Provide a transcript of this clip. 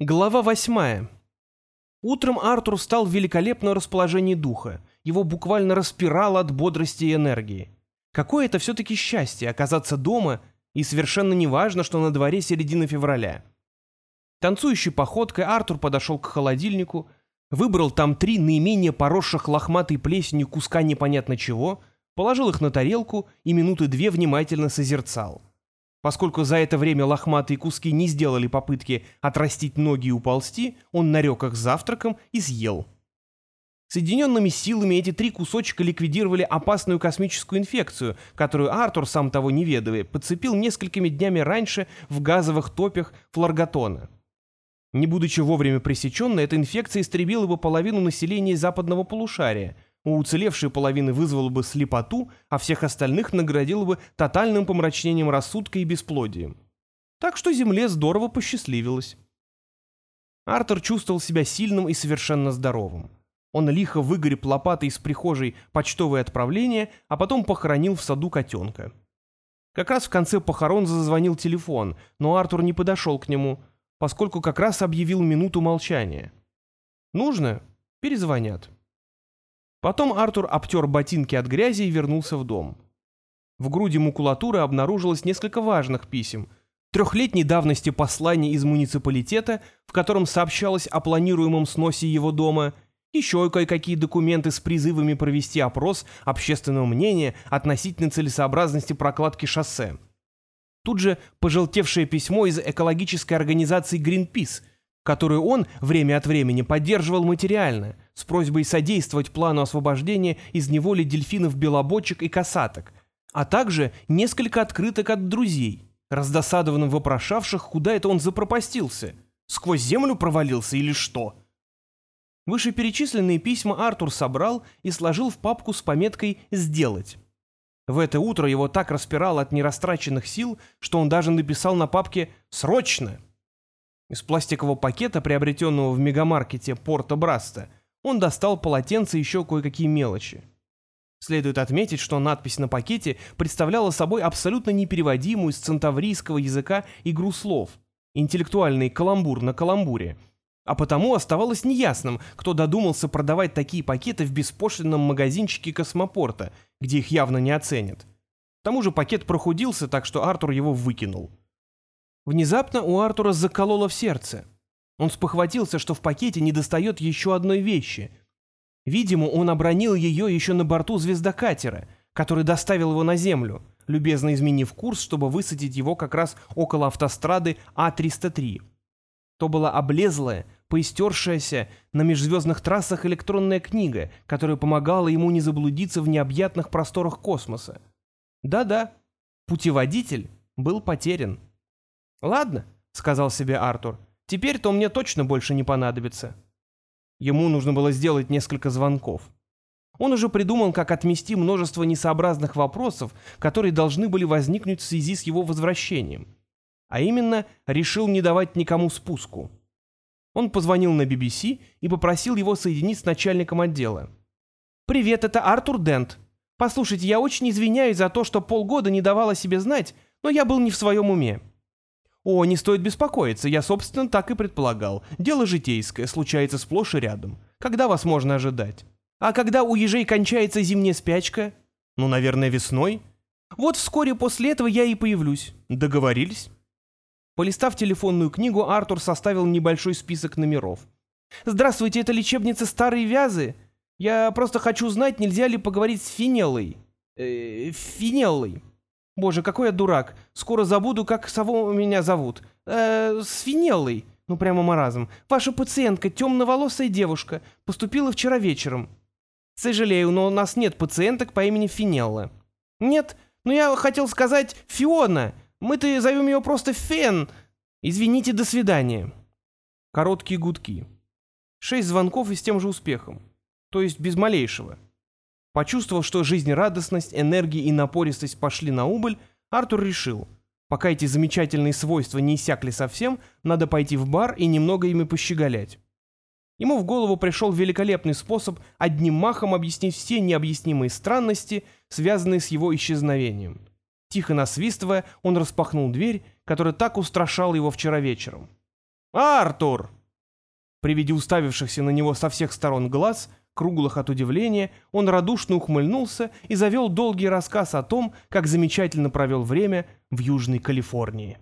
Глава восьмая. Утром Артур стал в великолепном расположении духа. Его буквально распирало от бодрости и энергии. Какое это все-таки счастье оказаться дома, и совершенно не важно, что на дворе середина февраля. Танцующей походкой Артур подошел к холодильнику, выбрал там три наименее поросших лохматой плесенью куска непонятно чего, положил их на тарелку и минуты две внимательно созерцал. Поскольку за это время лохматые куски не сделали попытки отрастить ноги и уползти, он нарек их завтраком и съел. Соединенными силами эти три кусочка ликвидировали опасную космическую инфекцию, которую Артур, сам того не ведая, подцепил несколькими днями раньше в газовых топях флоргатона. Не будучи вовремя пресеченной, эта инфекция истребила бы половину населения западного полушария – у уцелевшей половины вызвало бы слепоту, а всех остальных наградило бы тотальным помрачнением рассудка и бесплодием. Так что Земле здорово посчастливилось. Артур чувствовал себя сильным и совершенно здоровым. Он лихо выгреб лопатой из прихожей почтовое отправление, а потом похоронил в саду котенка. Как раз в конце похорон зазвонил телефон, но Артур не подошел к нему, поскольку как раз объявил минуту молчания. «Нужно? Перезвонят». Потом Артур обтер ботинки от грязи и вернулся в дом. В груди макулатуры обнаружилось несколько важных писем. Трехлетней давности послание из муниципалитета, в котором сообщалось о планируемом сносе его дома, еще кое-какие документы с призывами провести опрос общественного мнения относительно целесообразности прокладки шоссе. Тут же пожелтевшее письмо из экологической организации Greenpeace, которую он время от времени поддерживал материально – с просьбой содействовать плану освобождения из неволи дельфинов-белобочек и касаток, а также несколько открыток от друзей, раздосадованно вопрошавших, куда это он запропастился, сквозь землю провалился или что. Вышеперечисленные письма Артур собрал и сложил в папку с пометкой «Сделать». В это утро его так распирало от нерастраченных сил, что он даже написал на папке «Срочно!». Из пластикового пакета, приобретенного в мегамаркете Порто Браста, он достал полотенце и еще кое-какие мелочи. Следует отметить, что надпись на пакете представляла собой абсолютно непереводимую с центаврийского языка игру слов, интеллектуальный каламбур на каламбуре, а потому оставалось неясным, кто додумался продавать такие пакеты в беспошлинном магазинчике космопорта, где их явно не оценят. К тому же пакет прохудился, так что Артур его выкинул. Внезапно у Артура закололо в сердце – он спохватился, что в пакете недостает еще одной вещи. Видимо, он обронил ее еще на борту звездокатера, который доставил его на Землю, любезно изменив курс, чтобы высадить его как раз около автострады А-303. То была облезлая, поистершаяся на межзвездных трассах электронная книга, которая помогала ему не заблудиться в необъятных просторах космоса. Да-да, путеводитель был потерян. «Ладно», — сказал себе Артур, Теперь-то мне точно больше не понадобится. Ему нужно было сделать несколько звонков. Он уже придумал, как отмести множество несообразных вопросов, которые должны были возникнуть в связи с его возвращением. А именно, решил не давать никому спуску. Он позвонил на BBC и попросил его соединить с начальником отдела. «Привет, это Артур Дент. Послушайте, я очень извиняюсь за то, что полгода не давала себе знать, но я был не в своем уме. «О, не стоит беспокоиться, я, собственно, так и предполагал. Дело житейское, случается сплошь и рядом. Когда вас можно ожидать? А когда у ежей кончается зимняя спячка? Ну, наверное, весной. Вот вскоре после этого я и появлюсь. Договорились?» Полистав телефонную книгу, Артур составил небольшой список номеров. «Здравствуйте, это лечебница Старые Вязы? Я просто хочу знать, нельзя ли поговорить с Финеллой?» э, «Финеллой». Боже, какой я дурак. Скоро забуду, как сову меня зовут. Э, с Финеллой. Ну, прямо маразм. Ваша пациентка, темноволосая девушка, поступила вчера вечером. Сожалею, но у нас нет пациенток по имени Финелла. Нет, ну я хотел сказать Фиона. Мы-то зовем ее просто Фен. Извините, до свидания. Короткие гудки. Шесть звонков и с тем же успехом. То есть без малейшего. Почувствовав, что жизнерадостность, энергия и напористость пошли на убыль, Артур решил, пока эти замечательные свойства не иссякли совсем, надо пойти в бар и немного ими пощеголять. Ему в голову пришел великолепный способ одним махом объяснить все необъяснимые странности, связанные с его исчезновением. Тихо насвистывая, он распахнул дверь, которая так устрашала его вчера вечером. «Артур!» При виде уставившихся на него со всех сторон глаз, круглых от удивления, он радушно ухмыльнулся и завел долгий рассказ о том, как замечательно провел время в Южной Калифорнии.